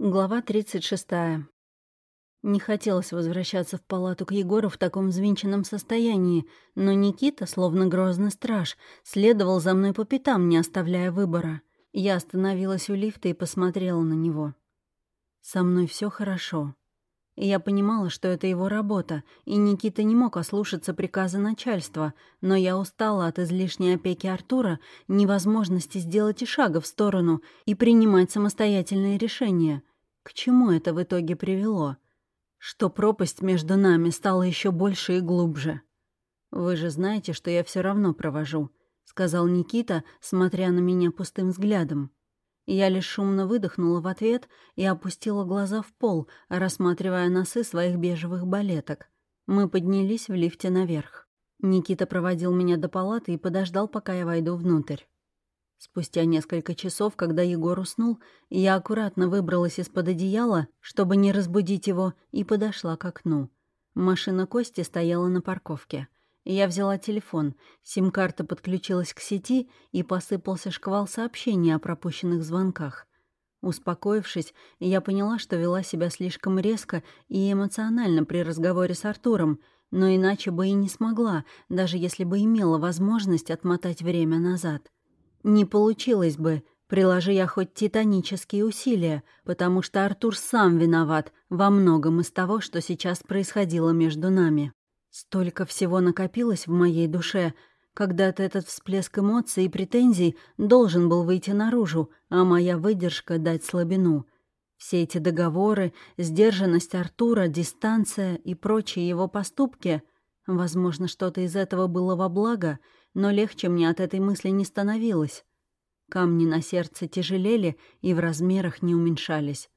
Глава 36. Не хотелось возвращаться в палату к Егору в таком взвинченном состоянии, но Никита, словно грозный страж, следовал за мной по пятам, не оставляя выбора. Я остановилась у лифта и посмотрела на него. «Со мной все хорошо». Я понимала, что это его работа, и Никита не мог ослушаться приказа начальства, но я устала от излишней опеки Артура, невозможности сделать и шага в сторону и принимать самостоятельные решения — к чему это в итоге привело? Что пропасть между нами стала еще больше и глубже. «Вы же знаете, что я все равно провожу», — сказал Никита, смотря на меня пустым взглядом. Я лишь шумно выдохнула в ответ и опустила глаза в пол, рассматривая носы своих бежевых балеток. Мы поднялись в лифте наверх. Никита проводил меня до палаты и подождал, пока я войду внутрь. Спустя несколько часов, когда Егор уснул, я аккуратно выбралась из-под одеяла, чтобы не разбудить его, и подошла к окну. Машина Кости стояла на парковке. Я взяла телефон, сим-карта подключилась к сети, и посыпался шквал сообщений о пропущенных звонках. Успокоившись, я поняла, что вела себя слишком резко и эмоционально при разговоре с Артуром, но иначе бы и не смогла, даже если бы имела возможность отмотать время назад. Не получилось бы, приложи я хоть титанические усилия, потому что Артур сам виноват во многом из того, что сейчас происходило между нами. Столько всего накопилось в моей душе, когда-то этот всплеск эмоций и претензий должен был выйти наружу, а моя выдержка дать слабину. Все эти договоры, сдержанность Артура, дистанция и прочие его поступки — Возможно, что-то из этого было во благо, но легче мне от этой мысли не становилось. Камни на сердце тяжелели и в размерах не уменьшались.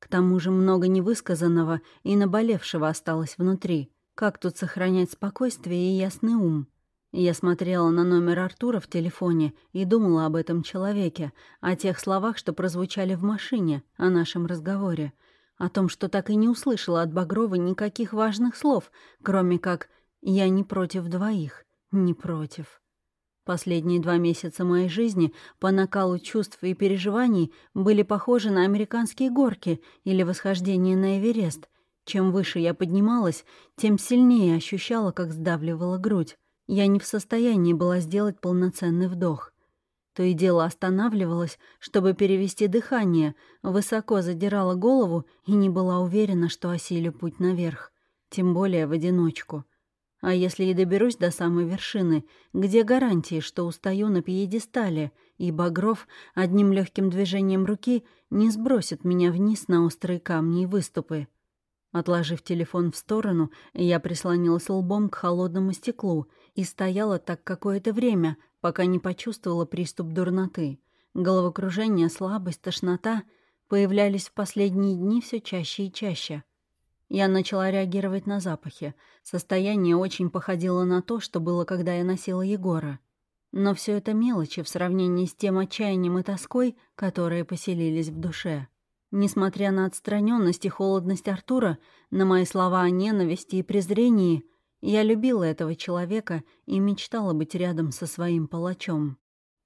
К тому же много невысказанного и наболевшего осталось внутри. Как тут сохранять спокойствие и ясный ум? Я смотрела на номер Артура в телефоне и думала об этом человеке, о тех словах, что прозвучали в машине, о нашем разговоре, о том, что так и не услышала от Багрова никаких важных слов, кроме как я не против двоих, не против. Последние два месяца моей жизни по накалу чувств и переживаний были похожи на американские горки или восхождение на Эверест. Чем выше я поднималась, тем сильнее ощущала, как сдавливала грудь. Я не в состоянии была сделать полноценный вдох. То и дело останавливалась, чтобы перевести дыхание, высоко задирала голову и не была уверена, что осилю путь наверх. Тем более в одиночку — а если и доберусь до самой вершины, где гарантии, что устаю на пьедестале, и Багров одним легким движением руки не сбросит меня вниз на острые камни и выступы? Отложив телефон в сторону, я прислонилась лбом к холодному стеклу и стояла так какое-то время, пока не почувствовала приступ дурноты. Головокружение, слабость, тошнота появлялись в последние дни все чаще и чаще. Я начала реагировать на запахи. Состояние очень походило на то, что было, когда я носила Егора. Но все это мелочи в сравнении с тем отчаянием и тоской, которые поселились в душе. Несмотря на отстраненность и холодность Артура, на мои слова о ненависти и презрении, я любила этого человека и мечтала быть рядом со своим палачом.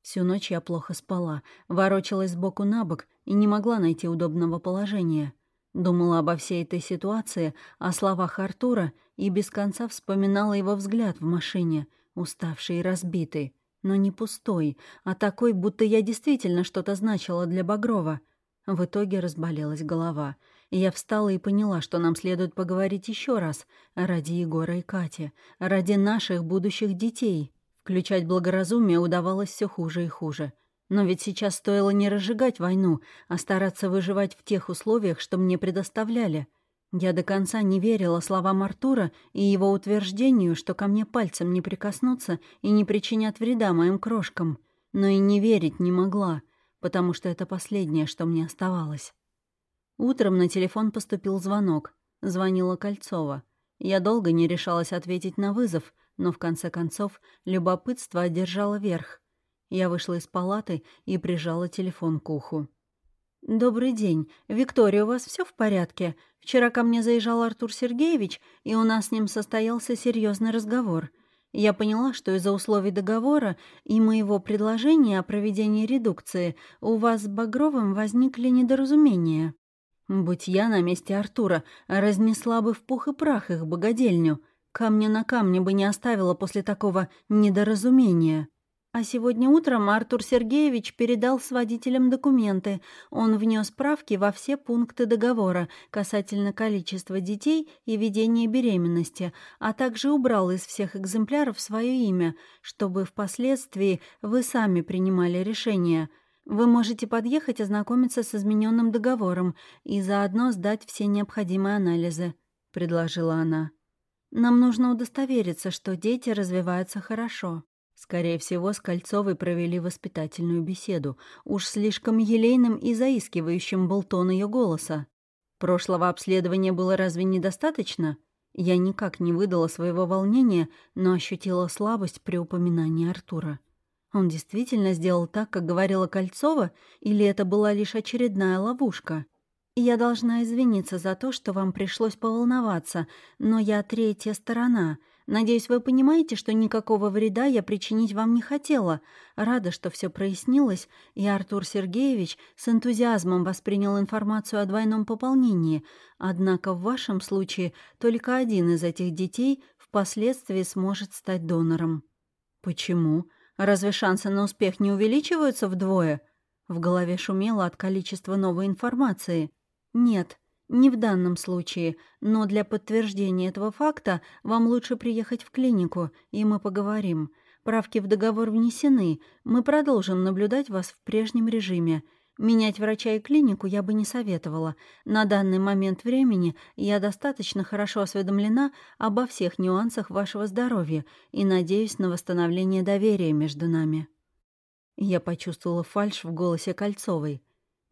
Всю ночь я плохо спала, ворочалась сбоку на бок и не могла найти удобного положения — Думала обо всей этой ситуации, о словах Артура и без конца вспоминала его взгляд в машине, уставший и разбитый, но не пустой, а такой, будто я действительно что-то значила для Багрова. В итоге разболелась голова. Я встала и поняла, что нам следует поговорить еще раз ради Егора и Кати, ради наших будущих детей. Включать благоразумие удавалось все хуже и хуже. Но ведь сейчас стоило не разжигать войну, а стараться выживать в тех условиях, что мне предоставляли. Я до конца не верила словам Артура и его утверждению, что ко мне пальцем не прикоснуться и не причинят вреда моим крошкам. Но и не верить не могла, потому что это последнее, что мне оставалось. Утром на телефон поступил звонок. Звонила Кольцова. Я долго не решалась ответить на вызов, но в конце концов любопытство одержало верх. Я вышла из палаты и прижала телефон к уху. «Добрый день. Виктория, у вас все в порядке? Вчера ко мне заезжал Артур Сергеевич, и у нас с ним состоялся серьезный разговор. Я поняла, что из-за условий договора и моего предложения о проведении редукции у вас с Багровым возникли недоразумения». Будь я на месте Артура, разнесла бы в пух и прах их богадельню. Камня на камне бы не оставила после такого недоразумения. А сегодня утром Артур Сергеевич передал с водителем документы. Он внес справки во все пункты договора касательно количества детей и ведения беременности, а также убрал из всех экземпляров свое имя, чтобы впоследствии вы сами принимали решение. Вы можете подъехать ознакомиться с измененным договором и заодно сдать все необходимые анализы», — предложила она. «Нам нужно удостовериться, что дети развиваются хорошо». Скорее всего, с Кольцовой провели воспитательную беседу. Уж слишком елейным и заискивающим был тон ее голоса. Прошлого обследования было разве недостаточно? Я никак не выдала своего волнения, но ощутила слабость при упоминании Артура. Он действительно сделал так, как говорила Кольцова, или это была лишь очередная ловушка? Я должна извиниться за то, что вам пришлось поволноваться, но я третья сторона — Надеюсь, вы понимаете, что никакого вреда я причинить вам не хотела. Рада, что все прояснилось, и Артур Сергеевич с энтузиазмом воспринял информацию о двойном пополнении. Однако в вашем случае только один из этих детей впоследствии сможет стать донором. Почему? Разве шансы на успех не увеличиваются вдвое? В голове шумело от количества новой информации. Нет, не в данном случае, но для подтверждения этого факта вам лучше приехать в клинику, и мы поговорим. Правки в договор внесены, мы продолжим наблюдать вас в прежнем режиме. Менять врача и клинику я бы не советовала. На данный момент времени я достаточно хорошо осведомлена обо всех нюансах вашего здоровья и надеюсь на восстановление доверия между нами». Я почувствовала фальшь в голосе Кольцовой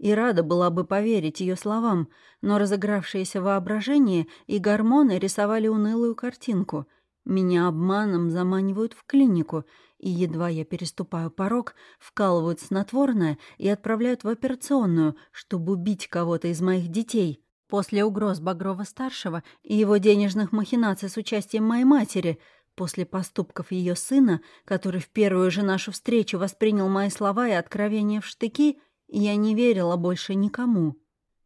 и рада была бы поверить ее словам, но разыгравшееся воображение и гормоны рисовали унылую картинку. Меня обманом заманивают в клинику, и едва я переступаю порог, вкалывают снотворное и отправляют в операционную, чтобы убить кого-то из моих детей. После угроз Багрова-старшего и его денежных махинаций с участием моей матери — После поступков ее сына, который в первую же нашу встречу воспринял мои слова и откровения в штыки, я не верила больше никому.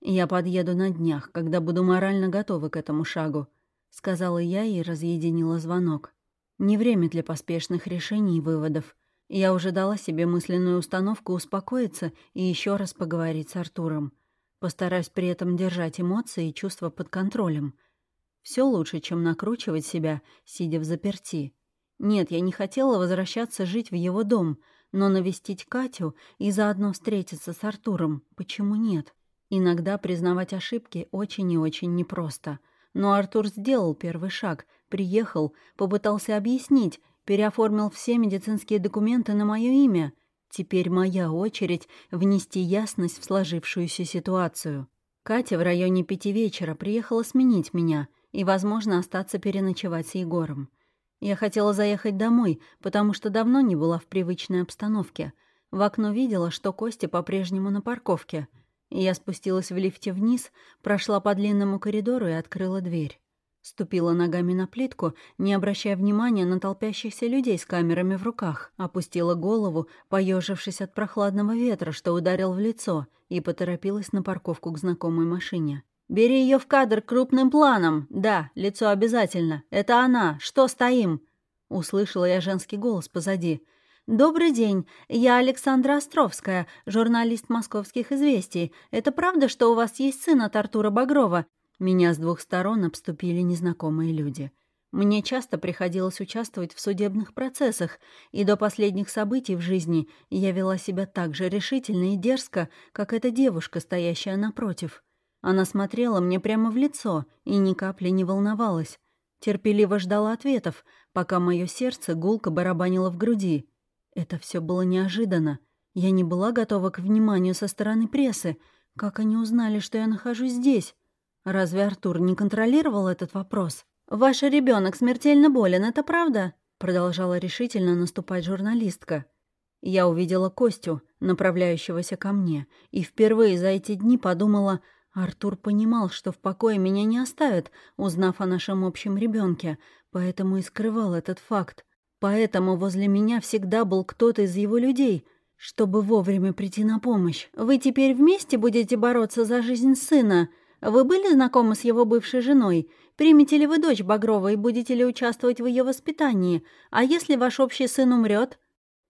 Я подъеду на днях, когда буду морально готова к этому шагу, сказала я и разъединила звонок. Не время для поспешных решений и выводов. Я уже дала себе мысленную установку успокоиться и еще раз поговорить с Артуром. Постараюсь при этом держать эмоции и чувства под контролем. Все лучше, чем накручивать себя, сидя в заперти. Нет, я не хотела возвращаться жить в его дом — но навестить Катю и заодно встретиться с Артуром, почему нет? Иногда признавать ошибки очень и очень непросто. Но Артур сделал первый шаг, приехал, попытался объяснить, переоформил все медицинские документы на мое имя. Теперь моя очередь внести ясность в сложившуюся ситуацию. Катя в районе пяти вечера приехала сменить меня и, возможно, остаться переночевать с Егором. Я хотела заехать домой, потому что давно не была в привычной обстановке. В окно видела, что Костя по-прежнему на парковке. Я спустилась в лифте вниз, прошла по длинному коридору и открыла дверь. Ступила ногами на плитку, не обращая внимания на толпящихся людей с камерами в руках. Опустила голову, поежившись от прохладного ветра, что ударил в лицо, и поторопилась на парковку к знакомой машине. «Бери ее в кадр крупным планом. Да, лицо обязательно. Это она. Что стоим?» Услышала я женский голос позади. «Добрый день. Я Александра Островская, журналист «Московских известий». Это правда, что у вас есть сын от Артура Багрова?» Меня с двух сторон обступили незнакомые люди. Мне часто приходилось участвовать в судебных процессах, и до последних событий в жизни я вела себя так же решительно и дерзко, как эта девушка, стоящая напротив. Она смотрела мне прямо в лицо и ни капли не волновалась. Терпеливо ждала ответов, пока мое сердце гулко барабанило в груди. Это все было неожиданно. Я не была готова к вниманию со стороны прессы. Как они узнали, что я нахожусь здесь? Разве Артур не контролировал этот вопрос? «Ваш ребенок смертельно болен, это правда?» Продолжала решительно наступать журналистка. Я увидела Костю, направляющегося ко мне, и впервые за эти дни подумала, Артур понимал, что в покое меня не оставят, узнав о нашем общем ребенке, поэтому и скрывал этот факт. Поэтому возле меня всегда был кто-то из его людей. чтобы вовремя прийти на помощь. Вы теперь вместе будете бороться за жизнь сына. Вы были знакомы с его бывшей женой? Примете ли вы дочь Багрова и будете ли участвовать в ее воспитании? А если ваш общий сын умрет?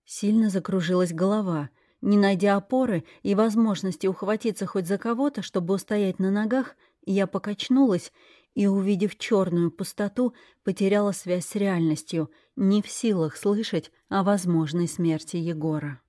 Сильно закружилась голова. Не найдя опоры и возможности ухватиться хоть за кого-то, чтобы устоять на ногах, я покачнулась и, увидев черную пустоту, потеряла связь с реальностью, не в силах слышать о возможной смерти Егора.